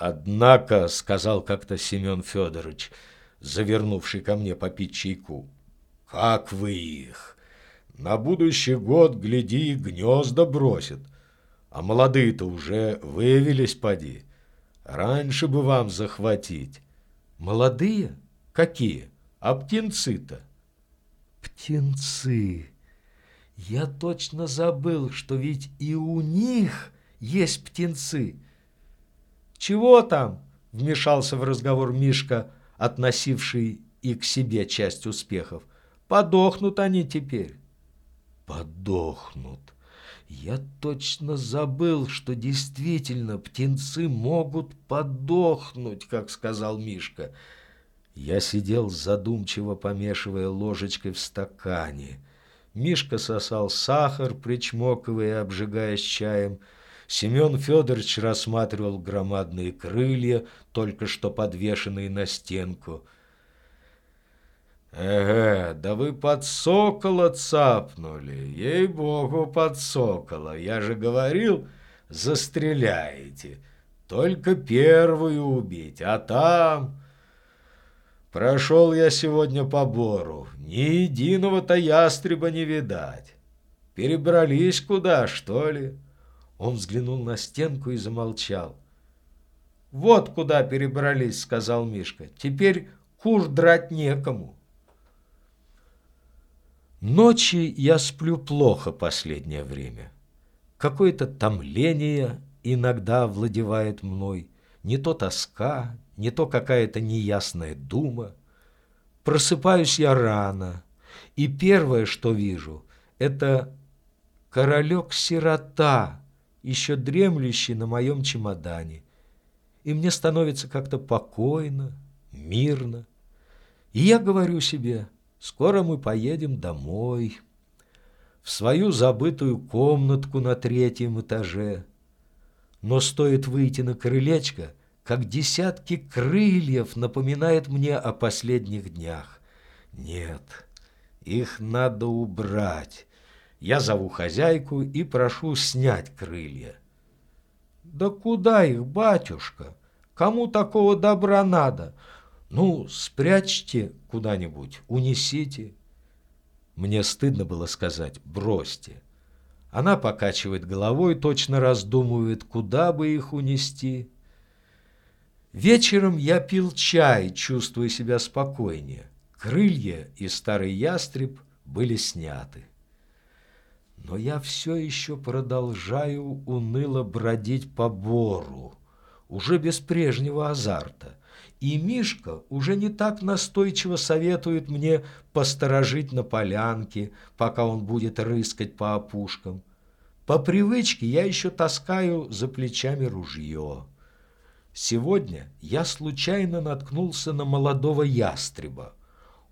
Однако, сказал как-то Семен Федорович, завернувший ко мне попить чайку, как вы их? На будущий год, гляди, гнезда бросят. А молодые-то уже выявились, поди. Раньше бы вам захватить. Молодые? Какие? А птенцы-то? Птенцы. Я точно забыл, что ведь и у них есть птенцы. «Чего там?» — вмешался в разговор Мишка, относивший и к себе часть успехов. «Подохнут они теперь». «Подохнут». Я точно забыл, что действительно птенцы могут подохнуть, как сказал Мишка. Я сидел задумчиво помешивая ложечкой в стакане. Мишка сосал сахар, причмокивая и обжигаясь чаем. Семен Федорович рассматривал громадные крылья, только что подвешенные на стенку. «Эге, да вы под сокола цапнули, ей-богу, под сокола, я же говорил, застреляете, только первую убить, а там...» Прошел я сегодня по бору, ни единого-то ястреба не видать. Перебрались куда, что ли?» Он взглянул на стенку и замолчал. «Вот куда перебрались», — сказал Мишка. «Теперь кур драть некому». Ночи я сплю плохо последнее время. Какое-то томление иногда владевает мной, не то тоска, не то какая-то неясная дума. Просыпаюсь я рано, и первое, что вижу, это королек-сирота, еще дремлющий на моем чемодане. И мне становится как-то покойно, мирно. И я говорю себе, скоро мы поедем домой, в свою забытую комнатку на третьем этаже. Но стоит выйти на крылечко, как десятки крыльев напоминает мне о последних днях. Нет, их надо убрать, я зову хозяйку и прошу снять крылья. «Да куда их, батюшка? Кому такого добра надо? Ну, спрячьте куда-нибудь, унесите». Мне стыдно было сказать «бросьте». Она покачивает головой, точно раздумывает, куда бы их унести. Вечером я пил чай, чувствуя себя спокойнее. Крылья и старый ястреб были сняты. Но я все еще продолжаю уныло бродить по бору, уже без прежнего азарта. И Мишка уже не так настойчиво советует мне посторожить на полянке, пока он будет рыскать по опушкам. По привычке я еще таскаю за плечами ружье. Сегодня я случайно наткнулся на молодого ястреба.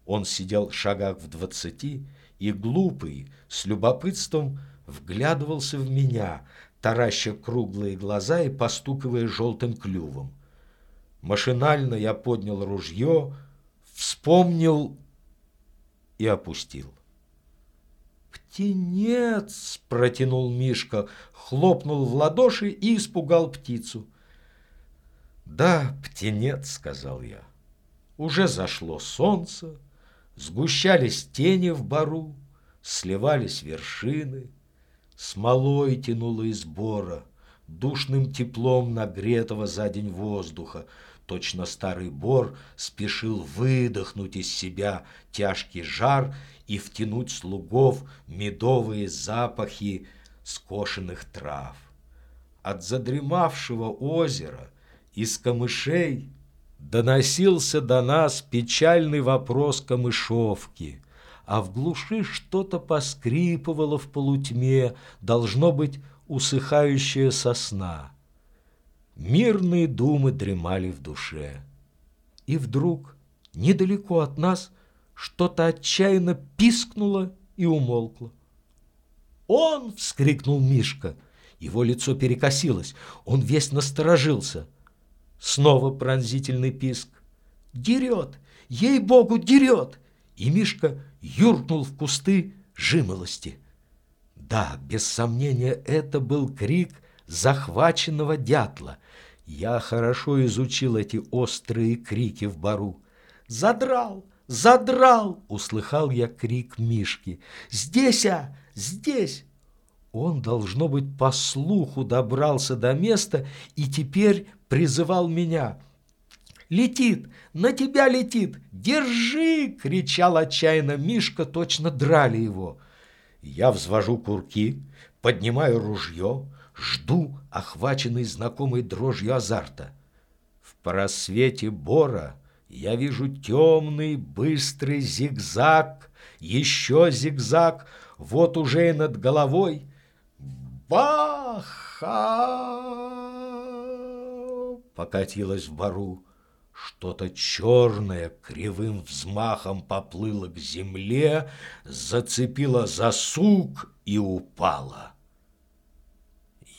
Он сидел в шагах в двадцати и глупый, с любопытством вглядывался в меня, тараща круглые глаза и постукивая желтым клювом. Машинально я поднял ружье, вспомнил и опустил. «Птенец!» — протянул Мишка, хлопнул в ладоши и испугал птицу. «Да, птенец!» — сказал я. Уже зашло солнце, Сгущались тени в бару, сливались вершины, Смолой тянуло из бора, душным теплом нагретого за день воздуха, Точно старый бор спешил выдохнуть из себя тяжкий жар и втянуть слугов медовые запахи скошенных трав. От задремавшего озера из камышей Доносился до нас печальный вопрос камышовки, а в глуши что-то поскрипывало в полутьме, должно быть усыхающая сосна. Мирные думы дремали в душе. И вдруг, недалеко от нас, что-то отчаянно пискнуло и умолкло. «Он!» — вскрикнул Мишка. Его лицо перекосилось, он весь насторожился — Снова пронзительный писк. «Дерет! Ей-богу, дерет!» И Мишка юркнул в кусты жимолости. Да, без сомнения, это был крик захваченного дятла. Я хорошо изучил эти острые крики в бару. «Задрал! Задрал!» — услыхал я крик Мишки. «Здесь, а! Здесь!» Он, должно быть, по слуху добрался до места и теперь призывал меня. «Летит! На тебя летит! Держи!» — кричал отчаянно Мишка, точно драли его. Я взвожу курки, поднимаю ружье, жду, охваченный знакомой дрожью азарта. В просвете бора я вижу темный быстрый зигзаг, еще зигзаг, вот уже и над головой. Баха! Покатилась в бару. Что-то черное кривым взмахом поплыло к земле, зацепило за сук и упало.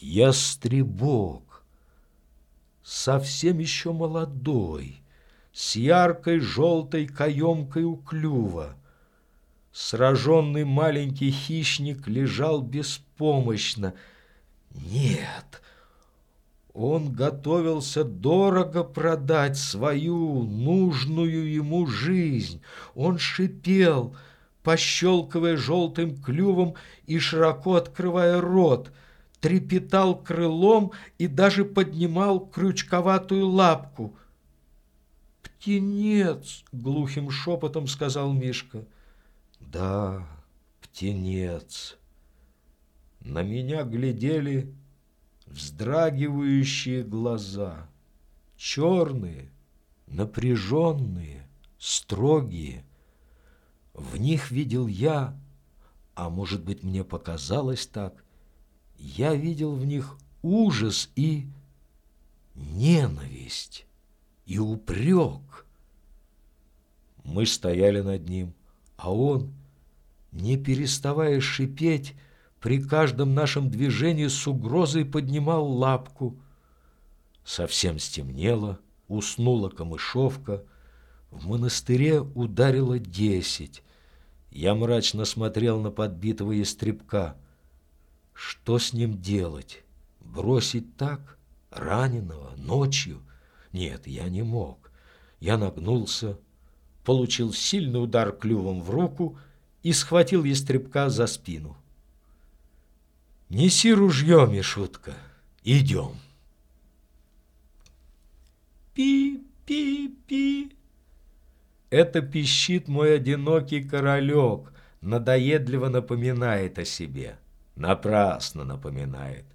Ястребок, совсем еще молодой, с яркой желтой каемкой у клюва. Сраженный маленький хищник лежал беспомощно. Нет, он готовился дорого продать свою нужную ему жизнь. Он шипел, пощелкивая желтым клювом и широко открывая рот, трепетал крылом и даже поднимал крючковатую лапку. «Птенец!» — глухим шепотом сказал Мишка. «Да, птенец!» На меня глядели вздрагивающие глаза, черные, напряженные, строгие. В них видел я, а может быть мне показалось так, я видел в них ужас и ненависть, и упрек. Мы стояли над ним, а он, не переставая шипеть, при каждом нашем движении с угрозой поднимал лапку. Совсем стемнело, уснула камышовка. В монастыре ударило десять. Я мрачно смотрел на подбитого ястребка. Что с ним делать? Бросить так, раненого, ночью? Нет, я не мог. Я нагнулся, получил сильный удар клювом в руку и схватил ястребка за спину. Неси ружье, Мишутка, идем. Пи-пи-пи. Это пищит мой одинокий королек, надоедливо напоминает о себе. Напрасно напоминает.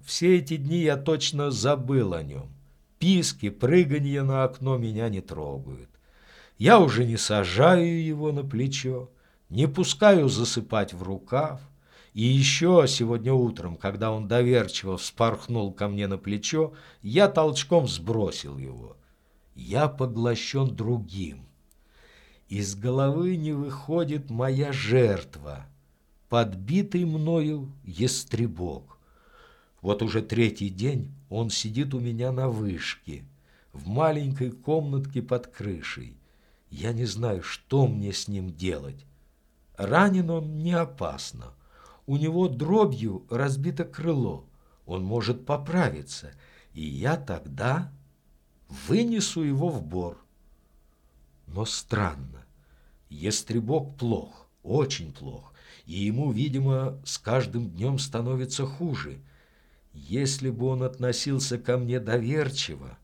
Все эти дни я точно забыл о нем. Писки, прыганье на окно меня не трогают. Я уже не сажаю его на плечо, не пускаю засыпать в рукав. И еще сегодня утром, когда он доверчиво вспорхнул ко мне на плечо, я толчком сбросил его. Я поглощен другим. Из головы не выходит моя жертва, подбитый мною ястребок. Вот уже третий день он сидит у меня на вышке, в маленькой комнатке под крышей. Я не знаю, что мне с ним делать. Ранен он не опасно. У него дробью разбито крыло. Он может поправиться, и я тогда вынесу его в бор. Но странно, ястребок плох, очень плох, и ему, видимо, с каждым днем становится хуже. Если бы он относился ко мне доверчиво,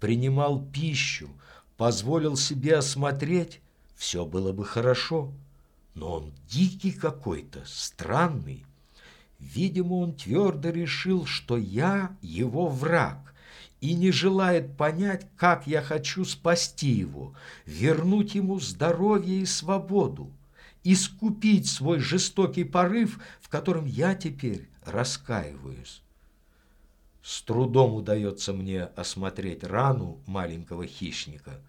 принимал пищу, позволил себе осмотреть, все было бы хорошо но он дикий какой-то, странный. Видимо, он твердо решил, что я его враг, и не желает понять, как я хочу спасти его, вернуть ему здоровье и свободу, искупить свой жестокий порыв, в котором я теперь раскаиваюсь. С трудом удается мне осмотреть рану маленького хищника.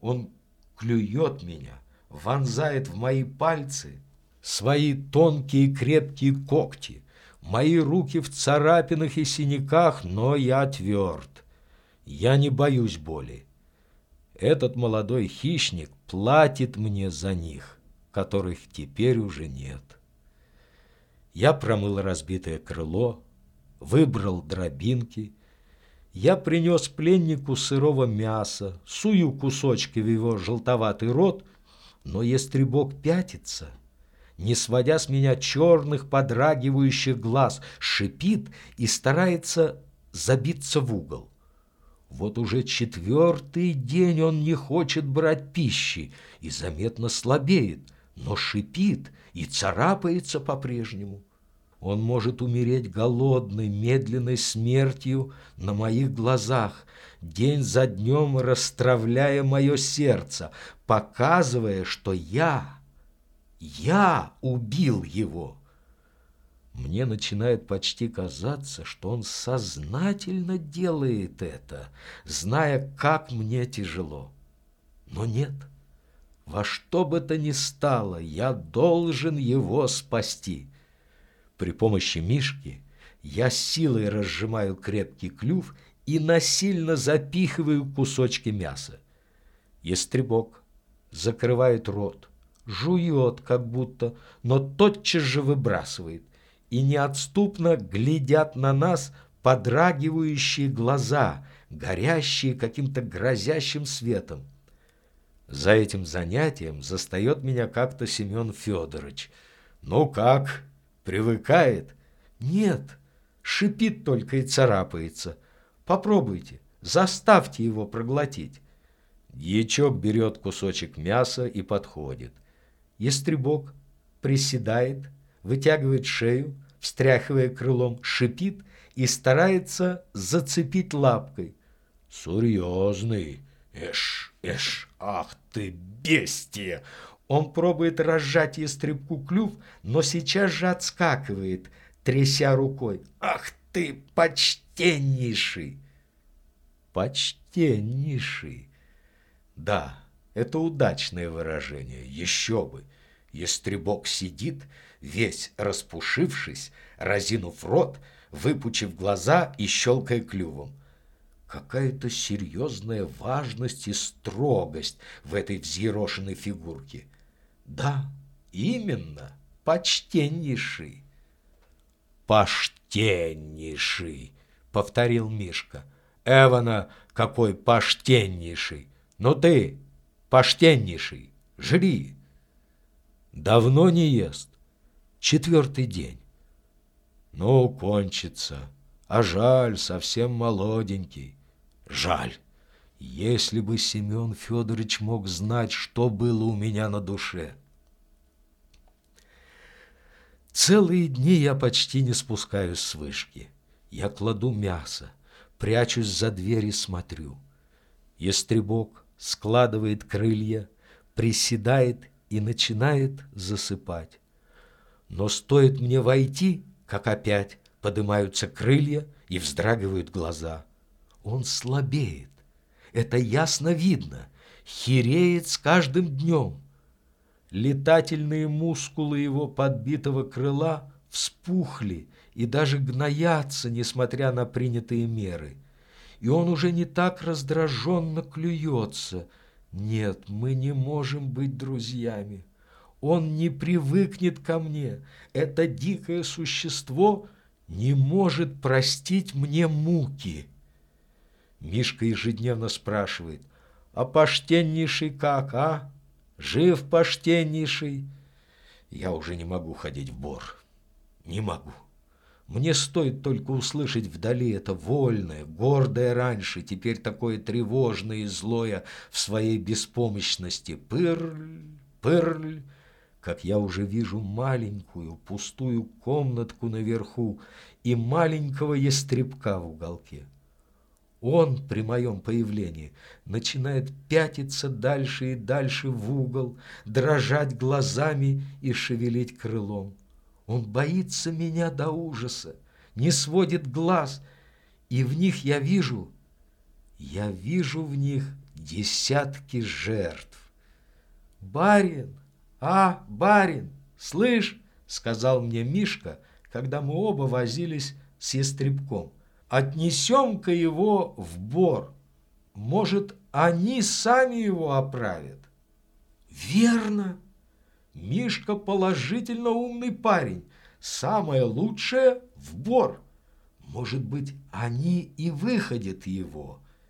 Он клюет меня, вонзает в мои пальцы свои тонкие крепкие когти. Мои руки в царапинах и синяках, но я тверд. Я не боюсь боли. Этот молодой хищник платит мне за них, которых теперь уже нет. Я промыл разбитое крыло, выбрал дробинки. Я принес пленнику сырого мяса, сую кусочки в его желтоватый рот, но ястребок пятится, не сводя с меня черных подрагивающих глаз, шипит и старается забиться в угол. Вот уже четвертый день он не хочет брать пищи и заметно слабеет, но шипит и царапается по-прежнему. Он может умереть голодной, медленной смертью на моих глазах, день за днем расстравляя мое сердце, показывая, что я, я убил его. Мне начинает почти казаться, что он сознательно делает это, зная, как мне тяжело. Но нет, во что бы то ни стало, я должен его спасти. При помощи Мишки я силой разжимаю крепкий клюв и насильно запихиваю кусочки мяса. Ястребок закрывает рот, жует как будто, но тотчас же выбрасывает – и неотступно глядят на нас подрагивающие глаза, горящие каким-то грозящим светом. За этим занятием застает меня как-то Семен Федорович. «Ну как, привыкает?» «Нет, шипит только и царапается. Попробуйте, заставьте его проглотить». Дьячок берет кусочек мяса и подходит. Ястребок приседает, вытягивает шею, встряхивая крылом, шипит и старается зацепить лапкой. «Серьезный! Эш, эш, ах ты, бестия!» Он пробует разжать ястребку клюв, но сейчас же отскакивает, тряся рукой. «Ах ты, почтеннейший!» «Почтеннейший!» Да, это удачное выражение, еще бы. Ястребок сидит, весь распушившись, разинув рот, выпучив глаза и щелкая клювом. Какая-то серьезная важность и строгость в этой взъерошенной фигурке. Да, именно, почтеннейший. Поштеннейший, повторил Мишка. Эвана, какой поштеннейший. Но ты, поштеннейший, жри. Давно не ест. Четвертый день. Ну, кончится. А жаль, совсем молоденький. Жаль. Если бы Семен Федорович мог знать, что было у меня на душе. Целые дни я почти не спускаюсь с вышки. Я кладу мясо, прячусь за дверь и смотрю. Ястребок складывает крылья, приседает и начинает засыпать. Но стоит мне войти, как опять поднимаются крылья и вздрагивают глаза. Он слабеет, это ясно видно, хереет с каждым днем. Летательные мускулы его подбитого крыла вспухли и даже гноятся, несмотря на принятые меры. И он уже не так раздраженно клюется – нет, мы не можем быть друзьями. Он не привыкнет ко мне. Это дикое существо не может простить мне муки. Мишка ежедневно спрашивает, а поштеннейший как, а? Жив поштеннейший? Я уже не могу ходить в бор. Не могу. Мне стоит только услышать вдали это вольное, гордое раньше, теперь такое тревожное и злое в своей беспомощности. Пырль, пырль, как я уже вижу маленькую пустую комнатку наверху и маленького ястребка в уголке. Он при моем появлении начинает пятиться дальше и дальше в угол, дрожать глазами и шевелить крылом. Он боится меня до ужаса, не сводит глаз, и в них я вижу, я вижу в них десятки жертв. «Барин! А, барин! Слышь!» — сказал мне Мишка, когда мы оба возились с ястребком. «Отнесем-ка его в бор. Может, они сами его оправят?» «Верно!» Мишка положительно умный парень. Самое лучшее в бор. Может быть, они и выходят его,